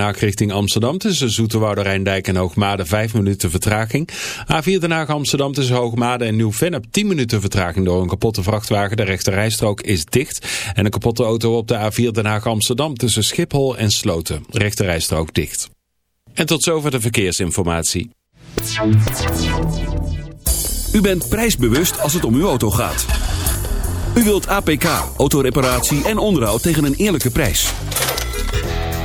Haag richting Amsterdam tussen Zoeterwoude Rijndijk en Hoogmade 5 minuten vertraging. A4 Den Haag Amsterdam tussen Hoogmade en Nieuw-Vennep 10 minuten vertraging door een kapotte vrachtwagen. De rechte rijstrook is dicht. En een kapotte auto op de A4 Den Haag Amsterdam tussen Schiphol en Sloten. Rechte rijstrook dicht. En tot zover de verkeersinformatie. U bent prijsbewust als het om uw auto gaat. U wilt APK, autoreparatie en onderhoud tegen een eerlijke prijs.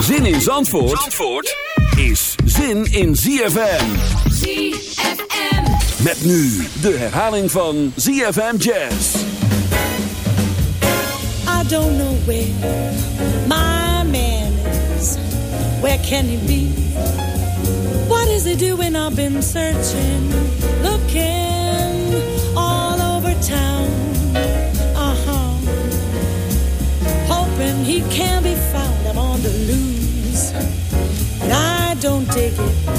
Zin in Zandvoort, Zandvoort is zin in ZFM. ZFM. Met nu de herhaling van ZFM Jazz. I don't know where my man is. Where can he be? What is he doing? I've been searching, looking Hoping he can be found. I'm on the loose. And I don't take it.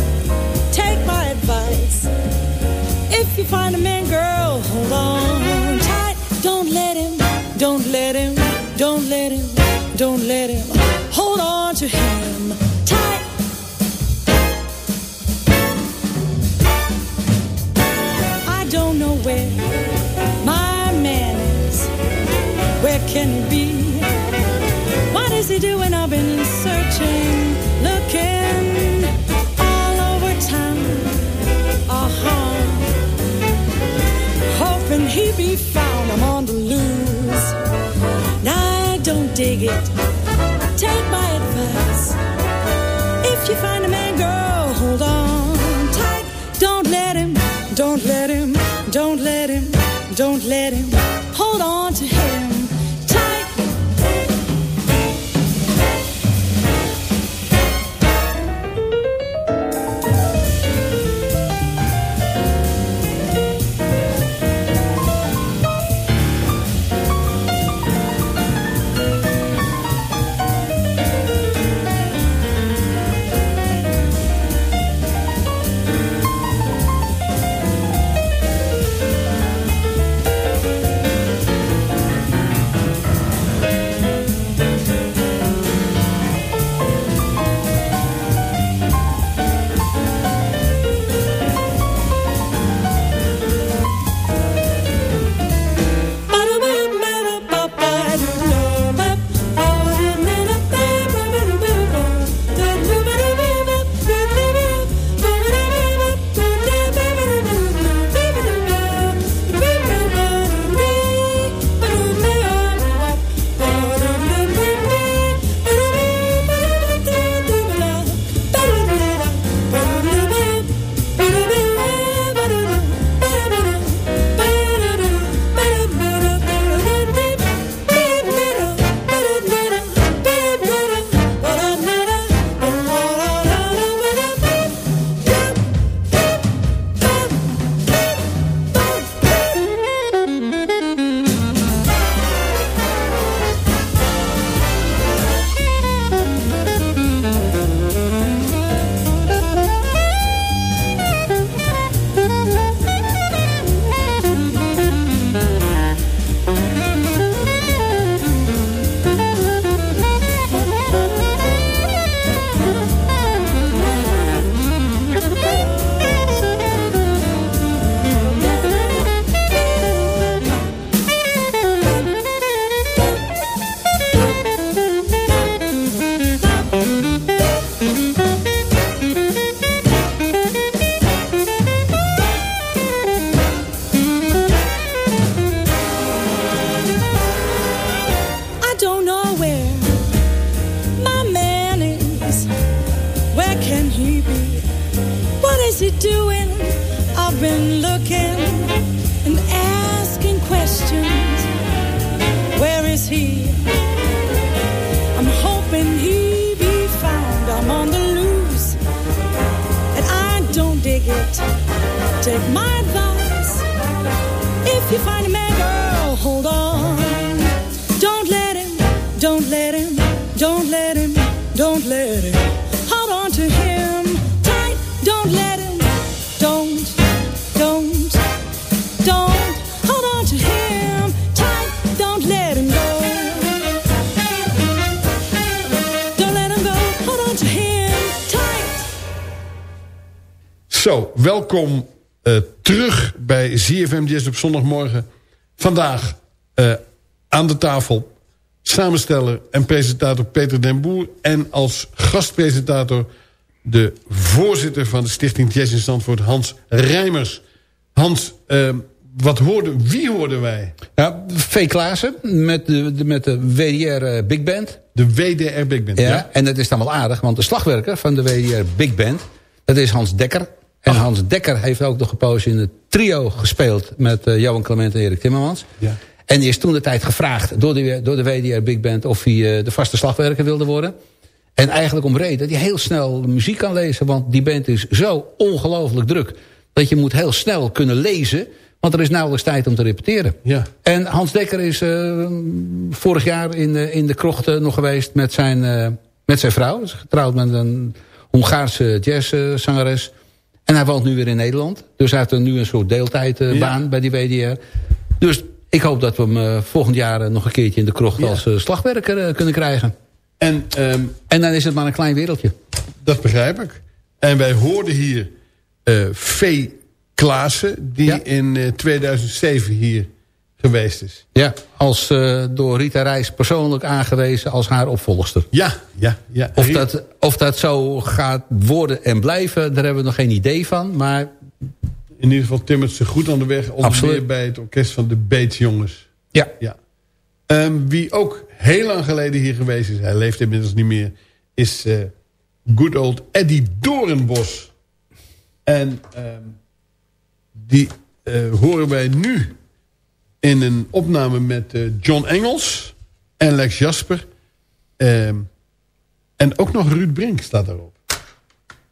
You find a man, girl, hold on tight. Don't let him, don't let him, don't let him, don't let him. Zo, welkom eh, terug bij ZFM Jazz op zondagmorgen. Vandaag eh, aan de tafel samensteller en presentator Peter den Boer... en als gastpresentator de voorzitter van de Stichting Jazz in Zandvoort, Hans Rijmers. Hans, eh, wat hoorden, wie hoorden wij? Ja, V. Klaassen met de, de- met de WDR Big Band. De WDR Big Band, Ja, ja? En dat is dan wel aardig, want de slagwerker van de WDR Big Band... dat is Hans Dekker. En Hans Dekker heeft ook nog een poos in het trio gespeeld... met eh, Johan Clement en Erik Timmermans. Ja. En die is toen de tijd gevraagd door de, door de WDR Big Band... of hij eh, de vaste slagwerker wilde worden. En eigenlijk om reden dat hij heel snel muziek kan lezen... want die band is zo ongelooflijk druk... dat je moet heel snel kunnen lezen... want er is nauwelijks tijd om te repeteren. Ja. En Hans Dekker is eh, vorig jaar in, de- in de krochten nog geweest met zijn, met zijn vrouw. Getrouwd met een Hongaarse jazzzangeres. En hij woont nu weer in Nederland. Dus hij heeft er nu een soort deeltijdbaan Ja. bij die WDR. Dus ik hoop dat we hem eh, volgend jaar eh, nog een keertje in de krocht Ja. als eh, slagwerker kunnen krijgen. En ehm, En dan is het maar een klein wereldje. dat begrijp ik. En wij hoorden hier V. Klaassen... die Ja. in eh, 2007 hier geweest is. Ja, als eh, door Rita Reis persoonlijk aangewezen als haar opvolgster. Ja, ja, ja. Of dat, of dat zo gaat worden en blijven, daar hebben we nog geen idee van. Maar In ieder geval timmert ze goed aan de weg. Onder Absoluut. meer bij het orkest van de Beetsjongens. ja, Ja. Ehm, wie ook heel lang geleden hier geweest is... hij leeft inmiddels niet meer... is eh, good old Eddie Doornbos. En ehm, die eh, horen wij nu in een opname met eh, John Engels en Lex Jasper. Ehm, en ook nog Ruud Brink staat daarop.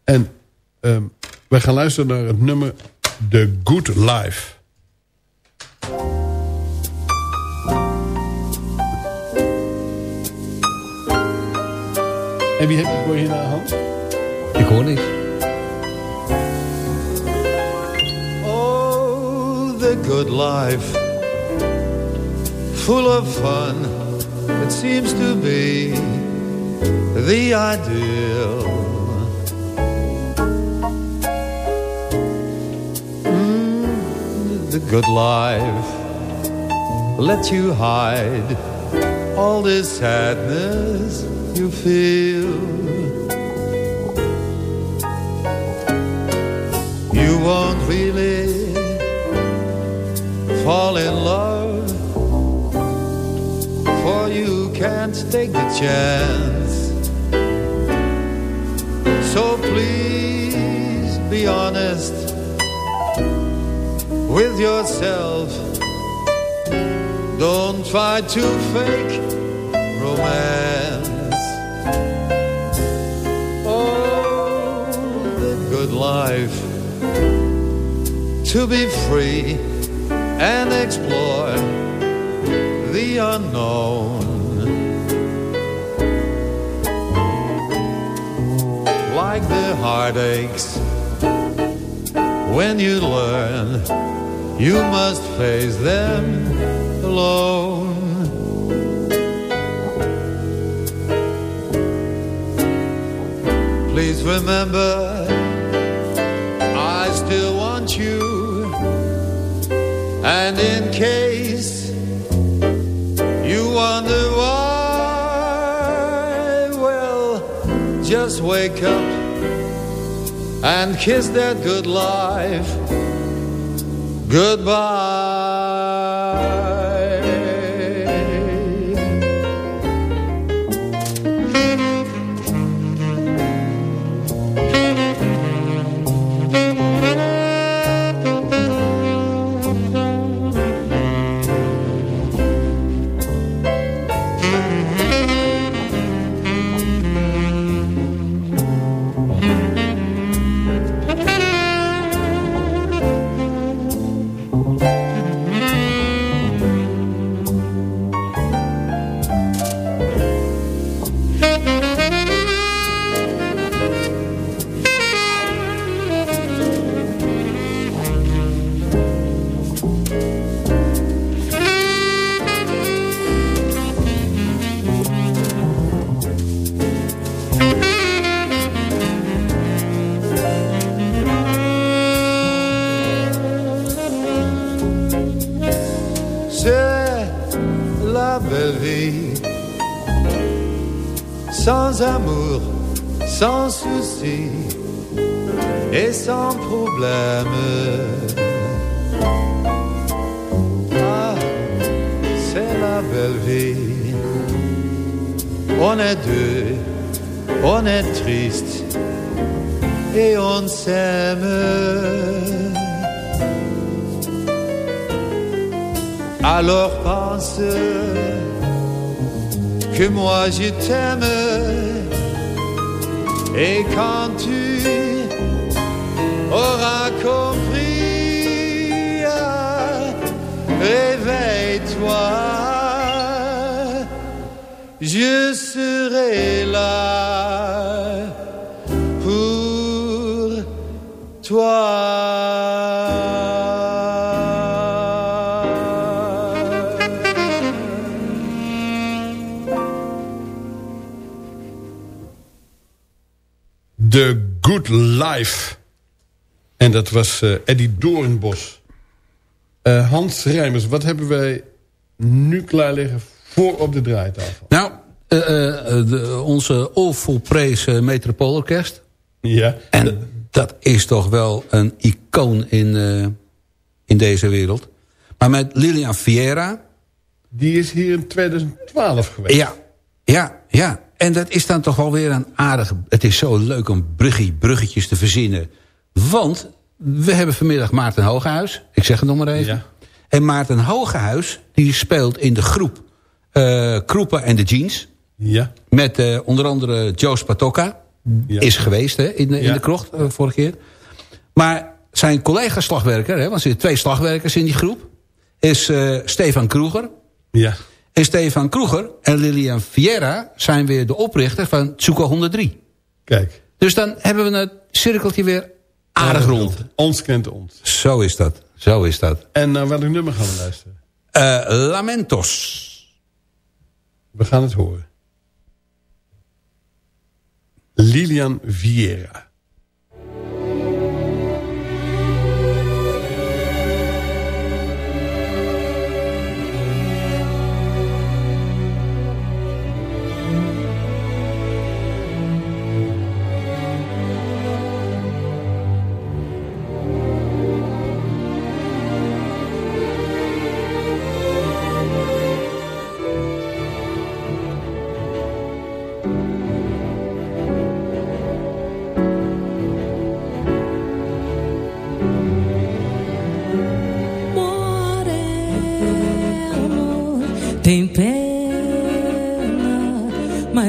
En ehm, wij gaan luisteren naar het nummer The Good Life. En wie heb je voor je naar de hand? ik hoor niks. Oh, the good life, full of fun. It seems to be the ideal. Mm, the good life lets you hide all this sadness you feel. You won't really fall in love, can't take the chance. So please be honest with yourself. Don't try to fake romance. Oh, the good life to be free and explore the unknown. Like the heartaches when you learn you must face them alone. Please remember I still want you And in case you wonder why Well, just wake up And kiss that good life. Goodbye sans souci et sans problème. Ah, c'est la belle vie. On est deux, on est triste et on s'aime. Alors pense que moi je t'aime et quand tu auras compris, réveille-toi, je serai là pour The Good Life. En dat was eh, Eddie Doornbos. Eh, Hans Rijmers, wat hebben wij nu klaar liggen voor op de draaitafel? Nou, eh, de, onze Praise Metropoolorkest. Ja. En dat is toch wel een icoon in, in deze wereld. Maar met Lilian Vieira... Die is hier in 2012 geweest. Ja, ja, ja. En dat is dan toch wel weer een aardige... Het is zo leuk om bruggie, bruggetjes te verzinnen. Want we hebben vanmiddag Maarten Hogehuis. Ik zeg het nog maar even. Ja. En Maarten Hogehuis die speelt in de groep eh Kroepen en de Jeans. Ja. Met eh, onder andere Joe Patokka. Ja. Is geweest hè, in, de- in Ja. de krocht eh, vorige keer. Maar zijn collega slagwerker, hè, want er zitten twee slagwerkers in die groep... is Stefan Kroeger. Ja. En Stefan Kroeger en Lilian Vieira zijn weer de oprichter van Tsuko 103. Kijk. Dus dan hebben we het cirkeltje weer aardig rond. Ons kent ons. Zo is dat. Zo is dat. En naar welk nummer gaan we luisteren? Eh, Lamentos. We gaan het horen. Lilian Vieira.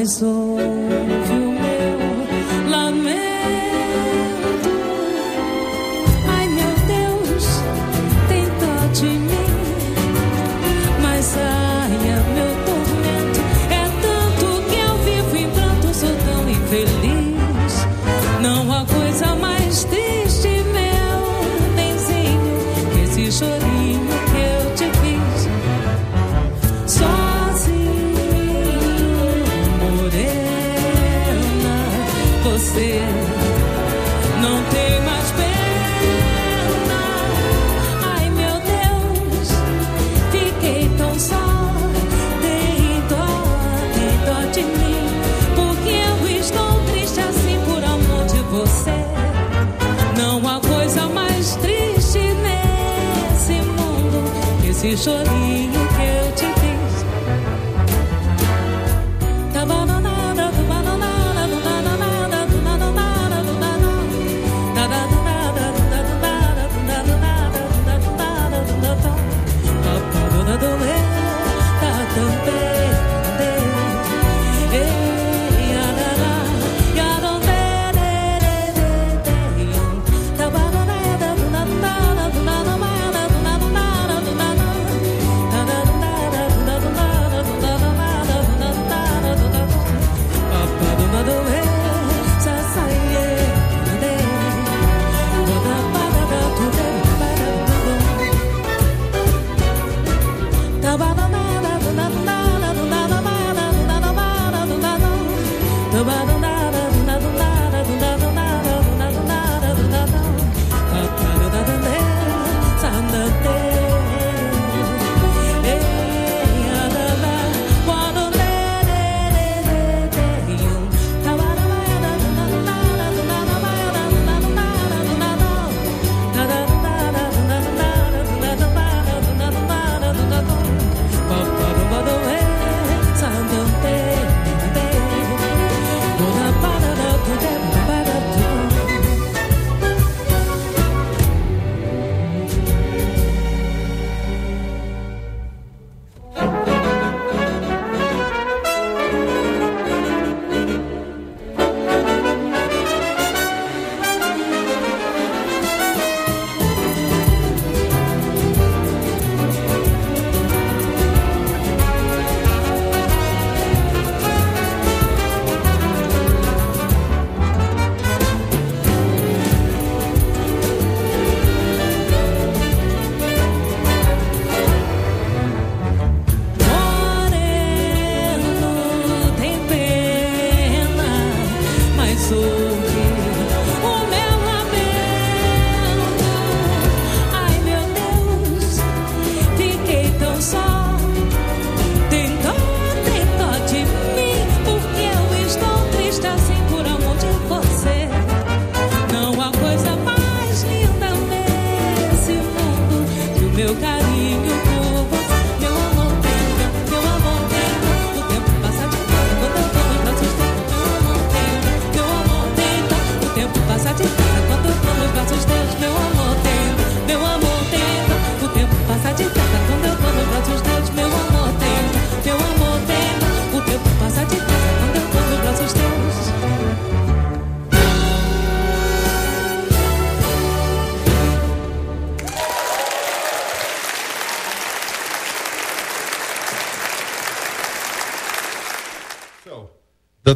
my soul. 所以。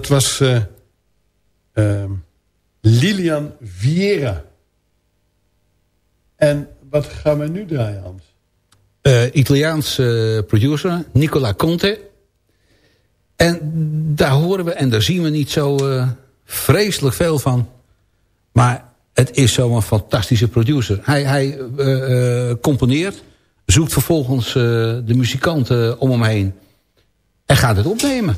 Was eh, ehm, Lilian Vieira. En wat gaan we nu draaien, Hans? Uh, Italiaans uh, producer, Nicola Conte. En daar horen we en daar zien we niet zo vreselijk veel van. Maar het is zo'n fantastische producer. Hij, hij componeert, zoekt vervolgens de muzikanten om hem heen. En gaat het opnemen.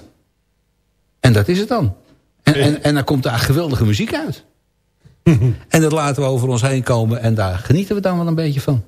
En dat is het dan. En, en, en dan komt daar geweldige muziek uit. en dat laten we over ons heen komen. En daar genieten we dan wel een beetje van.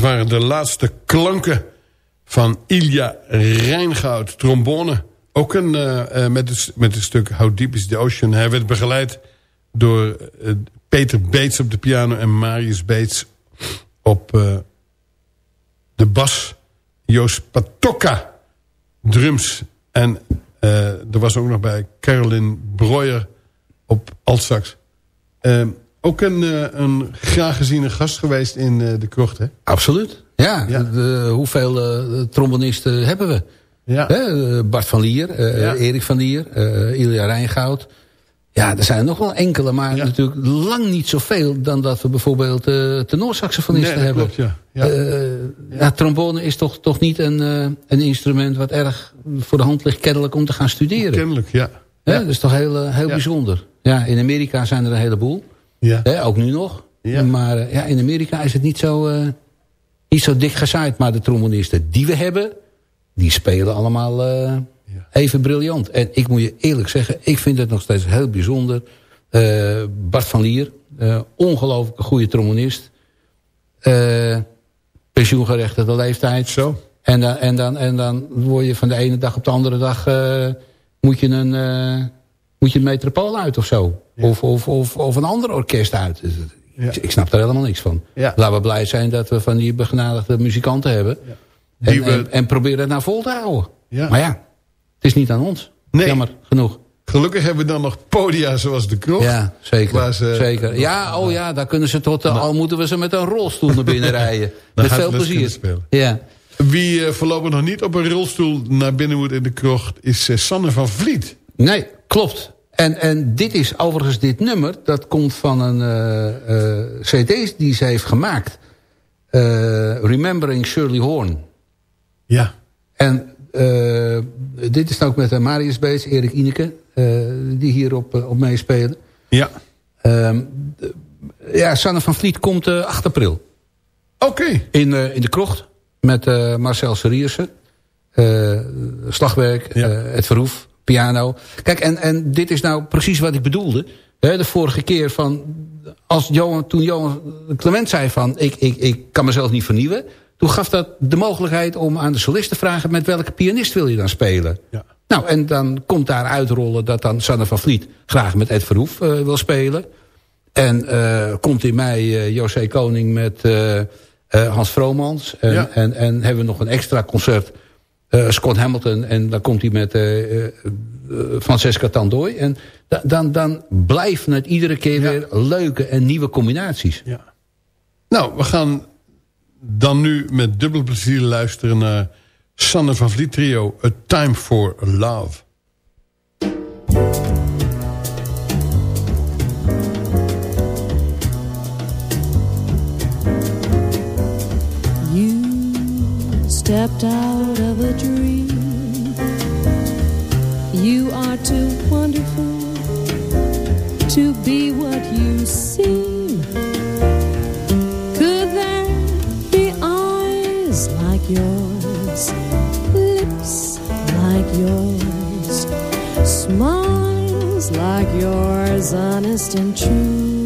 Dat waren de laatste klanken van Ilja Rijngoud, trombone. Ook een, eh, eh, met, het, met het stuk How Deep is the Ocean. Hij werd begeleid door eh, Peter Beets op de piano... en Marius Beets op de bas. Joost Patokka, drums. En er was ook nog bij Caroline Breuer op altsax. Ook een, een graag geziene gast geweest in de krocht, hè? Absoluut. Ja, De, hoeveel uh, trombonisten hebben we? Ja. Hè? Bart van Lier, uh, ja. Erik van Lier, uh, Ilja Rijngoud. Ja, er zijn nog wel enkele, maar ja. natuurlijk lang niet zoveel... dan dat we bijvoorbeeld uh, tenorsaxofonisten nee, hebben. Klopt. Ja. trombone is toch, toch niet een, een instrument... wat erg voor de hand ligt kennelijk om te gaan studeren. Kennelijk, ja. Hè? Dat is toch heel, heel bijzonder. Ja, in Amerika zijn er een heleboel. Ja. Ook nu nog. Maar ja, in Amerika is het niet zo niet zo dik gezaaid. Maar de trombonisten die we hebben, die spelen allemaal uh, even briljant. En ik moet je eerlijk zeggen, ik vind het nog steeds heel bijzonder. Uh, Bart van Lier, ongelooflijk goede trombonist. pensioengerechtigde leeftijd. Zo. En dan, en, dan, en dan word je van de ene dag op de andere dag... moet je een, moet je een metropool uit of zo. Ja. Of, of, of, of een ander orkest uit. Ja. Ik snap daar helemaal niks van. Ja. Laten we blij zijn dat we van die begenadigde muzikanten hebben. En, we... en, en, proberen het nou vol te houden. Maar ja, het is niet aan ons. Nee. Jammer genoeg. Gelukkig hebben we dan nog podia zoals de kroeg. Ja, zeker. Ze, zeker. Ja, oh ja, daar kunnen ze tot... al moeten we ze met een rolstoel naar binnen rijden. met veel plezier. Ja. Wie uh, voorlopig nog niet op een rolstoel naar binnen moet in de krocht... is uh, Sanne van Vliet. Nee, klopt. En, en dit is overigens dit nummer, dat komt van een uh, uh, cd die ze heeft gemaakt. Uh, Remembering Shirley Horn. Ja. En dit is ook met Marius Beets, Erik Ineke, die hierop op meespelen. Ja. Ehm, ja, Sanne van Vliet komt 8 april. Oké. In, in de krocht met Marcel Seriersen. slagwerk, ja. het verhoef piano. Kijk, en, en dit is nou precies wat ik bedoelde. de vorige keer van... Als Johan, toen Johan Clement zei van... Ik, ik, ik kan mezelf niet vernieuwen... Toen gaf dat de mogelijkheid om aan de solist te vragen... met welke pianist wil je dan spelen? Ja. Nou, en dan komt daar uitrollen dat dan Sanne van Vliet... graag met Ed Verhoef uh, wil spelen. En uh, komt in mei uh, José Koning met Hans Vromans. En, ja. en, en hebben we nog een extra concert uh, Scott Hamilton en dan komt hij met uh, uh, Francesca Tandooi. En da dan, dan blijven het iedere keer ja. weer leuke en nieuwe combinaties. Ja. Nou, we gaan dan nu met dubbel plezier luisteren naar Sanne van Vliet Trio, A Time for Love. Stepped out of a dream. You are too wonderful to be what you seem. Could there be eyes like yours, lips like yours, smiles like yours, honest and true?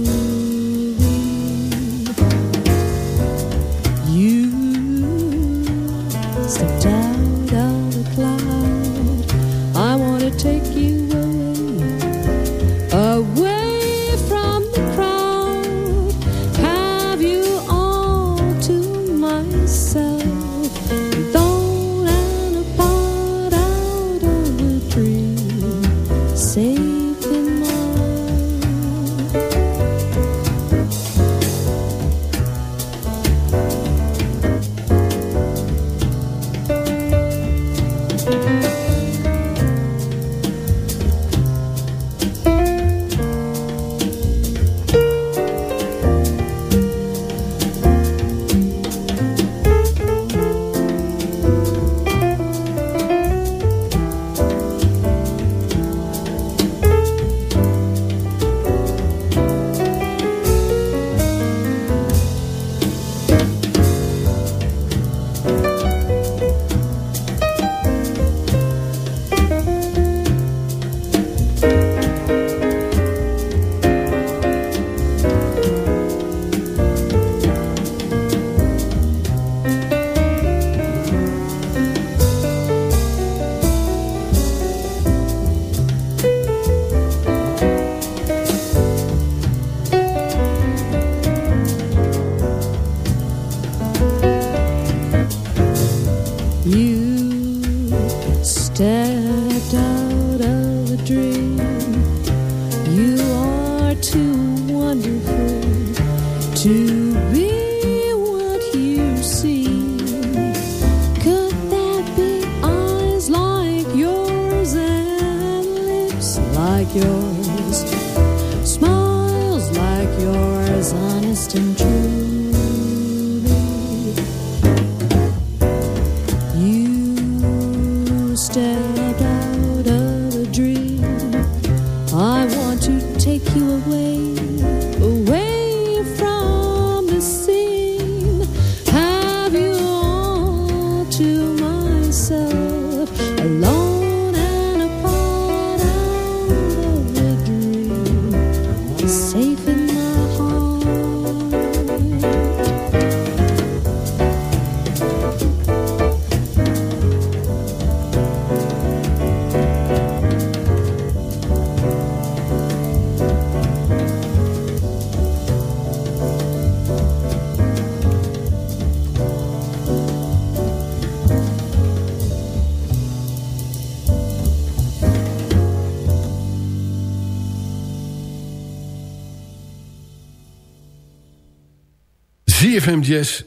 ZFM Jazz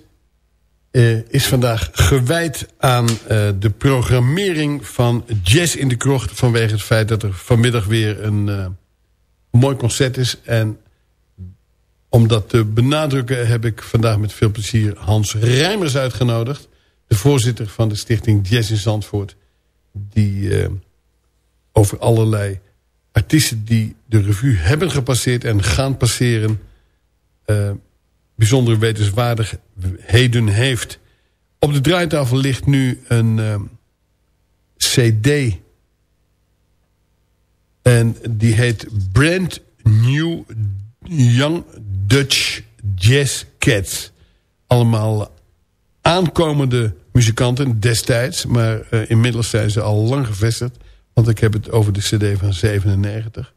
eh, is vandaag gewijd aan eh, de programmering van Jazz in de Krocht... vanwege het feit dat er vanmiddag weer een eh, mooi concert is. En om dat te benadrukken heb ik vandaag met veel plezier Hans Rijmers uitgenodigd. De voorzitter van de stichting Jazz in Zandvoort. Die over allerlei artiesten die de revue hebben gepasseerd en gaan passeren... bijzondere wetenswaardigheden heeft. Op de draaitafel ligt nu een eh, cd. En die heet Brand New Young Dutch Jazz Cats. Allemaal aankomende muzikanten destijds. Maar eh, inmiddels zijn ze al lang gevestigd. Want ik heb het over de cd van 97.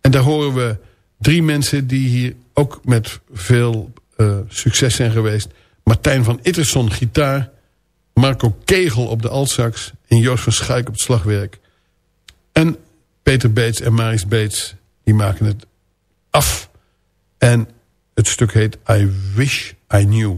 En daar horen we drie mensen die hier ook met veel eh, succes zijn geweest. Martijn van Itterson gitaar. Marco Kegel op de altsax. En Joost van Schuik op het slagwerk. En Peter Beets en Maris Beets. Die maken het af. En het stuk heet I Wish I Knew.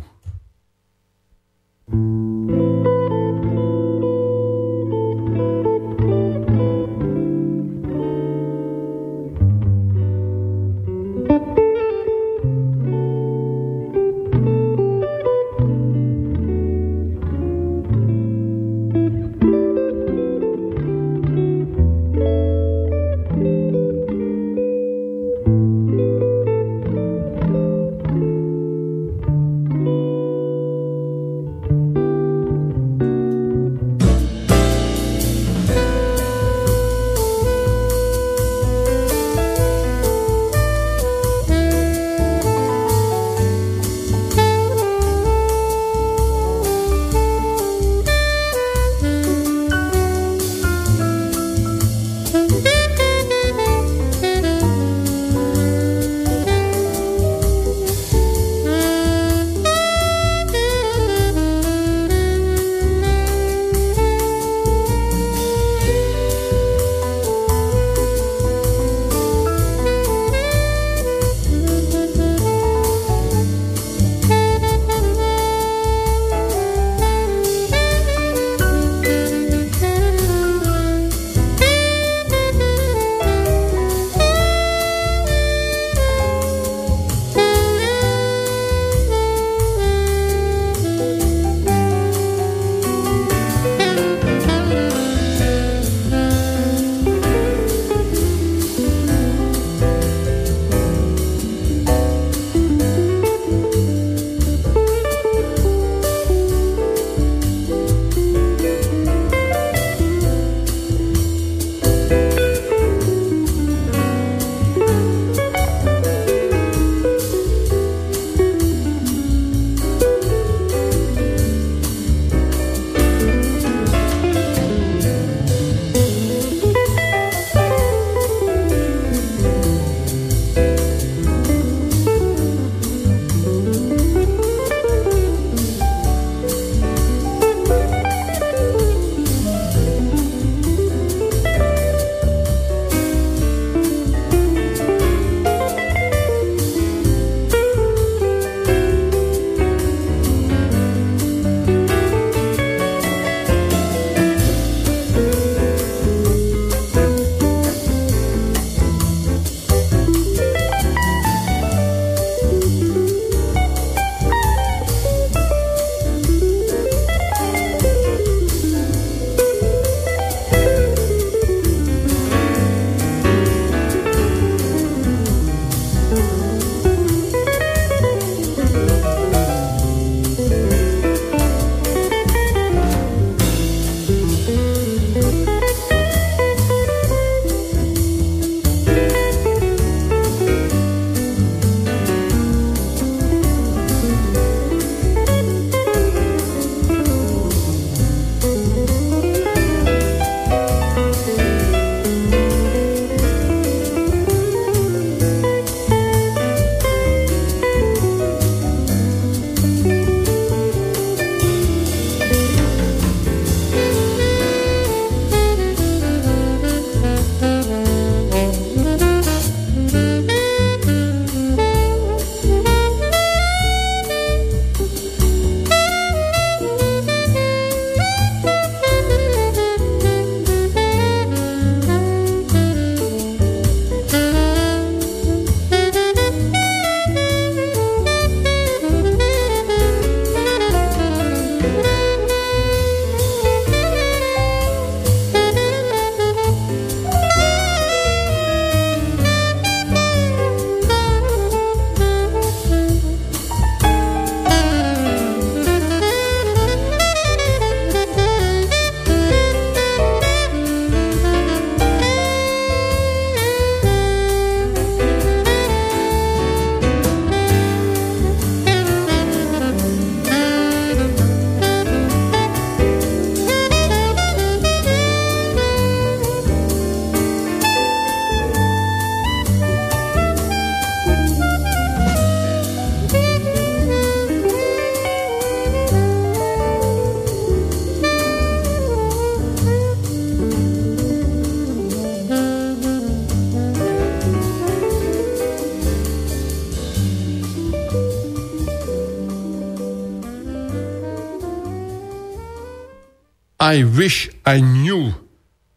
I Wish I Knew.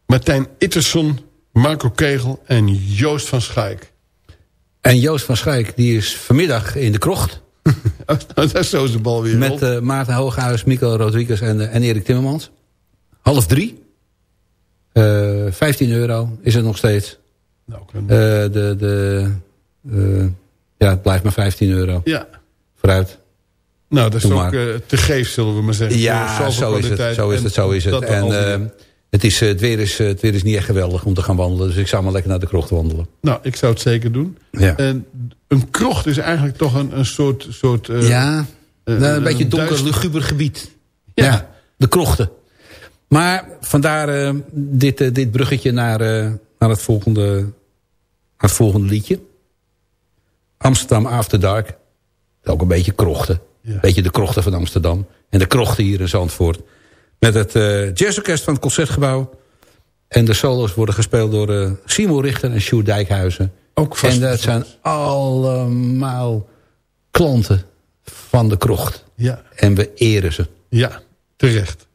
Martijn Itterson, Marco Kegel en Joost van Schaik. En Joost van Schaik die is vanmiddag in de krocht. Dat is zo de bal weer Met eh, Maarten Hooghuis, Mico Rodriguez en, eh, en Erik Timmermans. Half drie. Eh 15 euro is het nog steeds. Nou, de, de, ja, het blijft maar 15 euro. ja, Vooruit. Nou dat is Doe ook eh, te geef, zullen we maar zeggen. Ja, Zoveel zo is het. Zo is het, zo is het. En eh, het, is, eh, het, weer is, eh, het weer is niet echt geweldig om te gaan wandelen. Dus ik zou maar lekker naar de krocht wandelen. nou, ik zou het zeker doen. Ja. En een krocht is eigenlijk toch een, een soort... soort eh, ja, eh, nou, een beetje donker, luguber gebied. Ja. Ja. de krochten. Maar vandaar eh, dit, eh, dit bruggetje naar, eh, naar, het volgende, naar het volgende liedje. Amsterdam After Dark. Ook een beetje krochten. Een beetje de krochten van Amsterdam. En de krochten hier in Zandvoort. Met het eh jazzorkest van het Concertgebouw. En de solos worden gespeeld door eh Simon Richter en Sjoerd Dijkhuizen. Ook vast en dat zijn allemaal klanten van de krocht. Ja, En we eren ze. ja, terecht.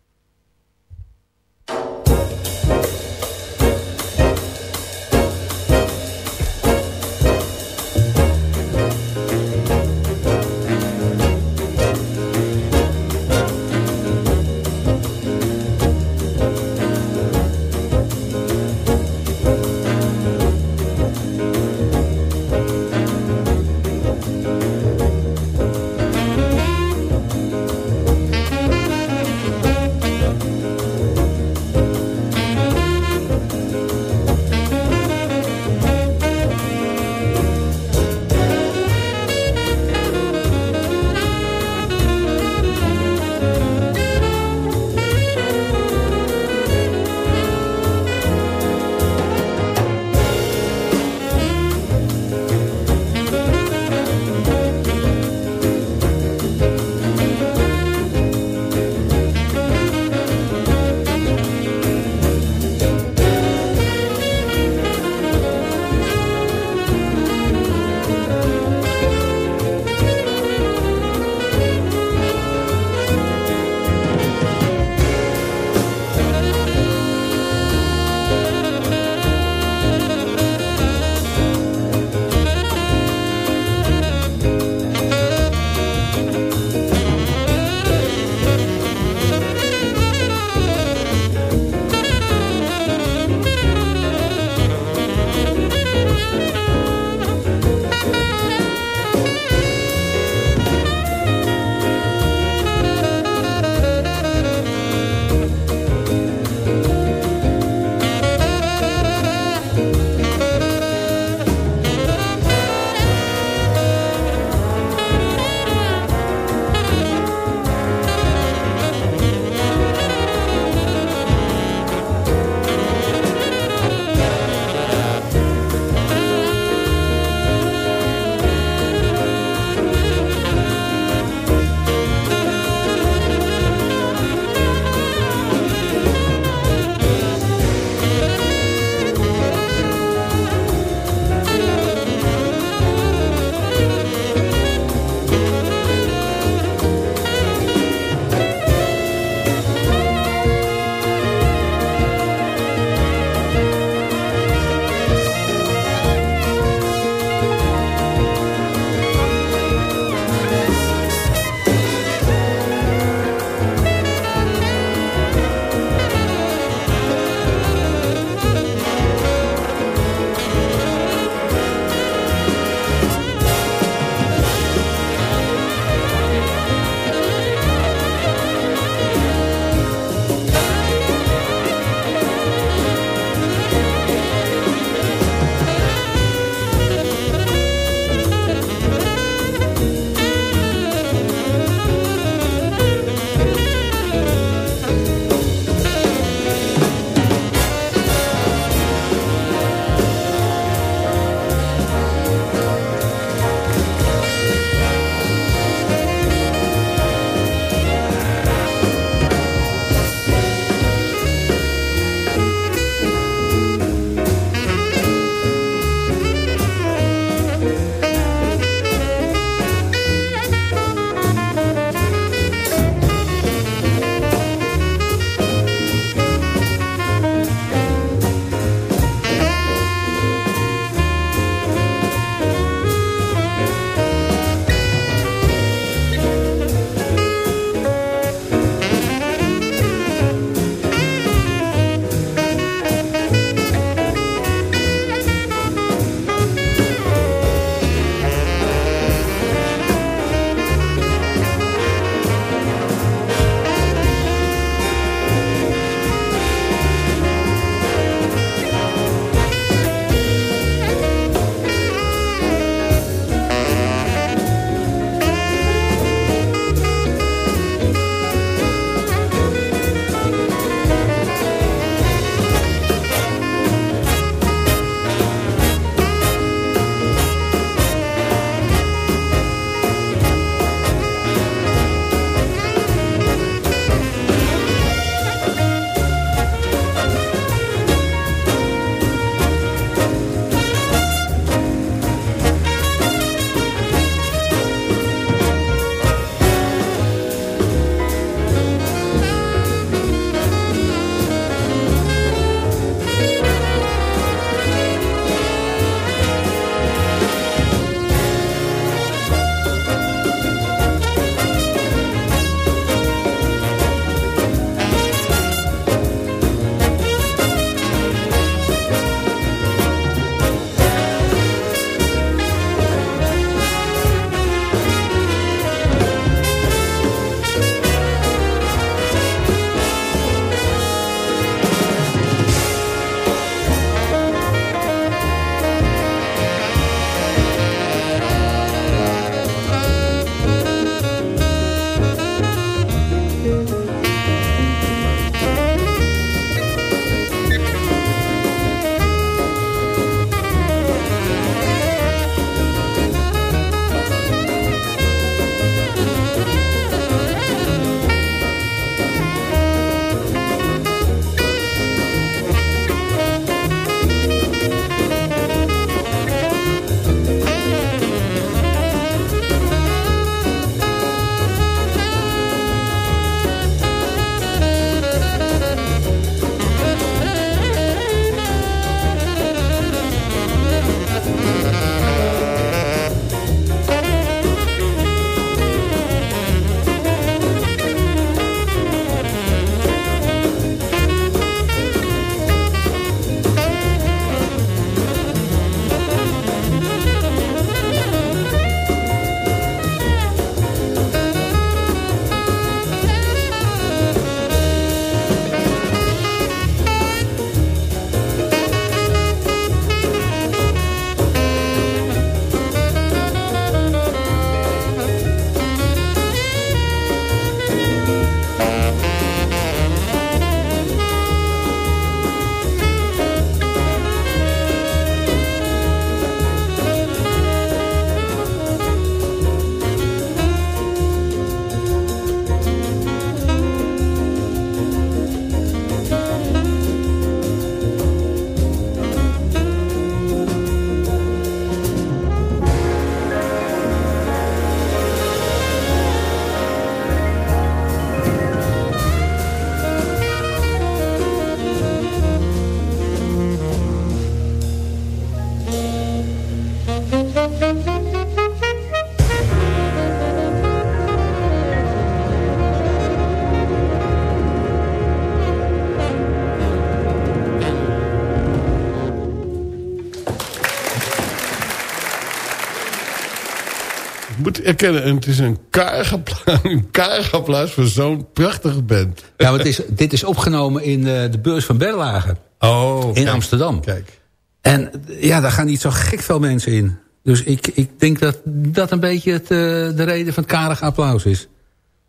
Erkennen, en het is een karig applaus, voor zo'n prachtige band. Ja, het is, dit is opgenomen in eh, de beurs van Berlage Oh, in kijk, Amsterdam. Kijk. En ja, daar gaan niet zo gek veel mensen in. Dus ik, ik denk dat dat een beetje het, eh, de reden van het karige applaus is.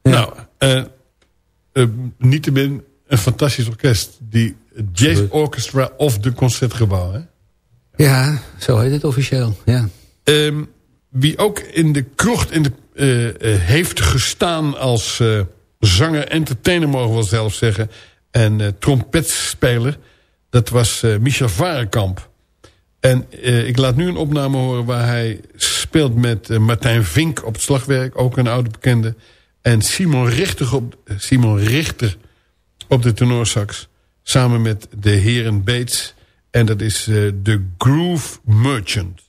Ja. Nou, eh eh, niettemin een fantastisch orkest. Die Jazz. Orchestra of de Concertgebouw. Hè? Ja, zo heet het officieel. Ja. Ehm, wie ook in de krocht in de, eh, eh, heeft gestaan als eh, zanger, entertainer mogen we wel zelf zeggen. En trompetspeler. Dat was Michel Varenkamp. En ik laat nu een opname horen waar hij speelt met Martijn Vink op het slagwerk. Ook een oude bekende. En Simon Richter op, Simon Richter op de tenorsax. Samen met de heren Bates. En dat is The Groove Merchant.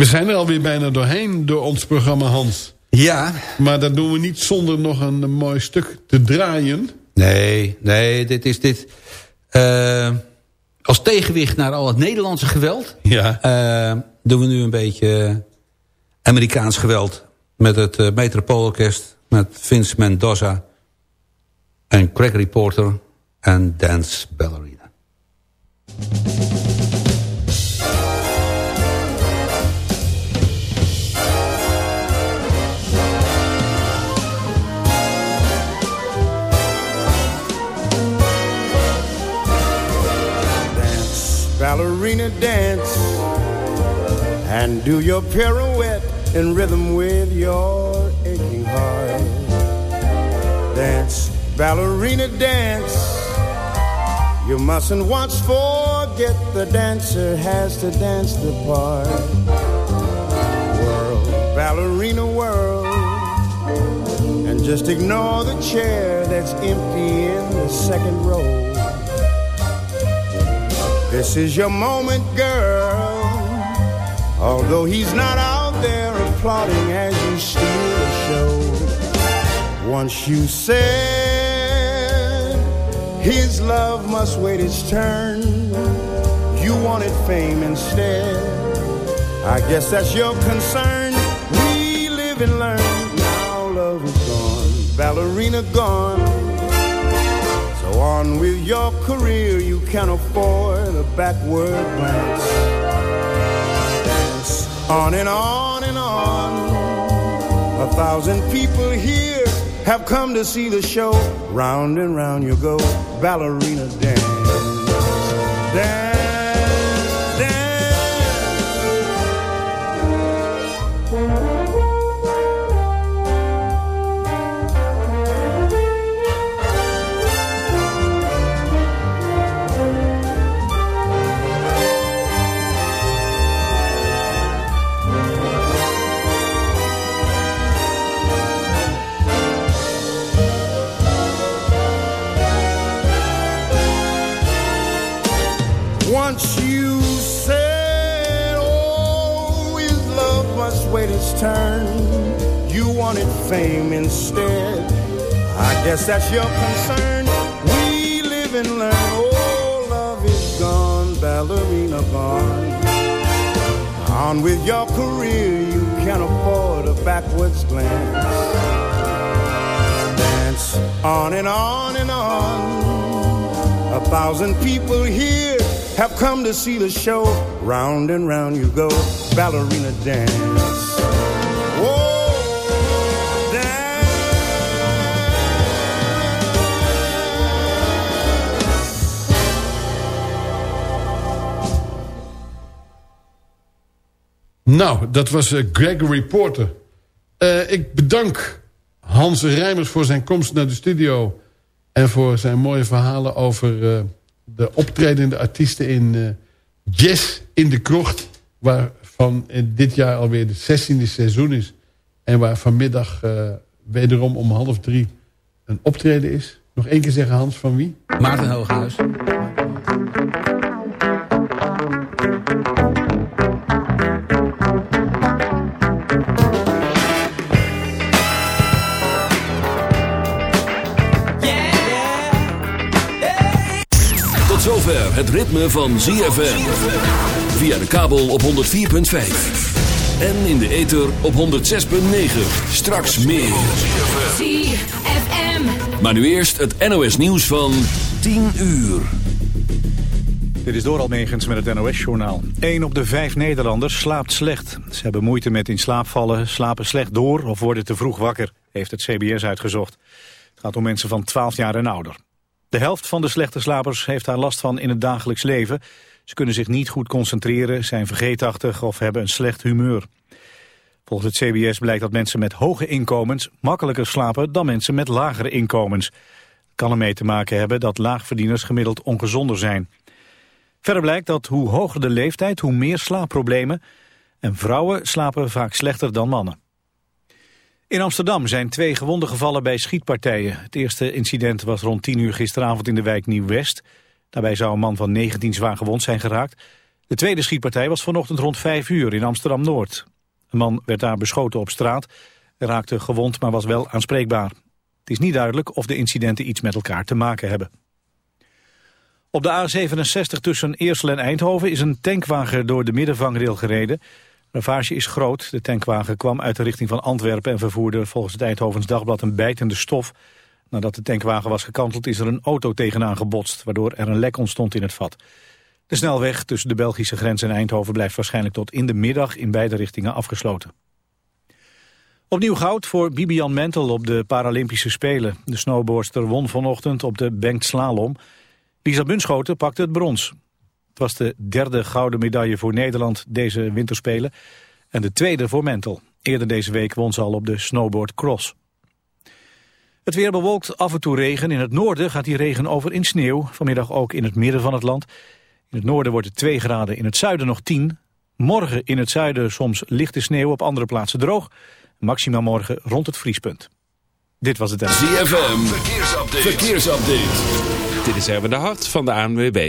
We zijn er alweer bijna doorheen door ons programma Hans. Ja. Maar dat doen we niet zonder nog een, mooi stuk te draaien. Nee, nee, dit is dit... eh, als tegenwicht naar al het Nederlandse geweld... Ja. eh, doen we nu een beetje Amerikaans geweld... met het uh, Metropoolorkest, met Vince Mendoza... en Gregory Porter en Dance Ballerina. Ballerina dance and do your pirouette in rhythm with your aching heart. Dance, ballerina dance. You mustn't once forget the dancer has to dance the part. World, ballerina world. And just ignore the chair that's empty in the second row. This is your moment, girl. Although he's not out there applauding as you steal the show. Once you said his love must wait its turn, you wanted fame instead. I guess that's your concern. We live and learn. Now love is gone, ballerina gone. So on with your career, you can't afford backward glance. Dance on and on and on. A thousand people here have come to see the show. Round and round you go, ballerina dance. Dance, Once you said, oh, his love must wait its turn. You wanted fame instead. I guess that's your concern. We live and learn. Oh, love is gone, ballerina gone. On with your career, you can't afford a backwards glance. Dance on and on and on. A thousand people here have come to see the show. Round and round you go, ballerina dance. Whoa, Nou, dat was eh, Gregory Porter. Eh, ik bedank Hans Rijmers voor zijn komst naar de studio... en voor zijn mooie verhalen over eh, de optredende artiesten in eh, Jazz in de Krocht... waarvan in dit jaar alweer de 16e seizoen is... en waar vanmiddag eh, wederom om half drie een optreden is. Nog één keer zeggen, Hans, van wie? Maarten Hooghuis. Het ritme van ZFM. Via de kabel op 104.5. En in de ether op 106.9. Straks meer. ZFM. Maar nu eerst het NOS nieuws van 10 uur. Dit is Doral Megens met het NOS-journaal. 1 op de vijf Nederlanders slaapt slecht. Ze hebben moeite met in slaap vallen, slapen slecht door of worden te vroeg wakker, heeft het CBS uitgezocht. Het gaat om mensen van 12 jaar en ouder. De helft van de slechte slapers heeft daar last van in het dagelijks leven. Ze kunnen zich niet goed concentreren, zijn vergeetachtig of hebben een slecht humeur. Volgens het CBS blijkt dat mensen met hoge inkomens makkelijker slapen dan mensen met lagere inkomens. Het kan ermee te maken hebben dat laagverdieners gemiddeld ongezonder zijn. Verder blijkt dat hoe hoger de leeftijd, hoe meer slaapproblemen. En vrouwen slapen vaak slechter dan mannen. In Amsterdam zijn twee gewonden gevallen bij schietpartijen. Het eerste incident was rond 10 uur gisteravond in de wijk Nieuw-West. Daarbij zou een man van 19 zwaar gewond zijn geraakt. De tweede schietpartij was vanochtend rond 5 uur in Amsterdam-Noord. Een man werd daar beschoten op straat. Hij raakte gewond, maar was wel aanspreekbaar. Het is niet duidelijk of de incidenten iets met elkaar te maken hebben. Op de A67 tussen Eersel en Eindhoven is een tankwagen door de middenvangrail gereden. Ravage is groot. De tankwagen kwam uit de richting van Antwerpen en vervoerde volgens het Eindhovens Dagblad een bijtende stof. Nadat de tankwagen was gekanteld is er een auto tegenaan gebotst, waardoor er een lek ontstond in het vat. De snelweg tussen de Belgische grens en Eindhoven blijft waarschijnlijk tot in de middag in beide richtingen afgesloten. Opnieuw goud voor Bibian Mentel op de Paralympische Spelen. De snowboardster won vanochtend op de banked slalom. Lisa Bunschoten pakte het brons. Het was de derde gouden medaille voor Nederland deze winterspelen en de tweede voor Mentel. Eerder deze week won ze al op de snowboard cross. Het weer bewolkt, af en toe regen. In het noorden gaat die regen over in sneeuw. Vanmiddag ook in het midden van het land. In het noorden wordt het 2 graden, in het zuiden nog 10. Morgen in het zuiden soms lichte sneeuw, op andere plaatsen droog. Maxima morgen rond het vriespunt. Dit was het... ZFM, verkeersupdate. verkeersupdate. Dit is Erwin de Hart van de ANWB.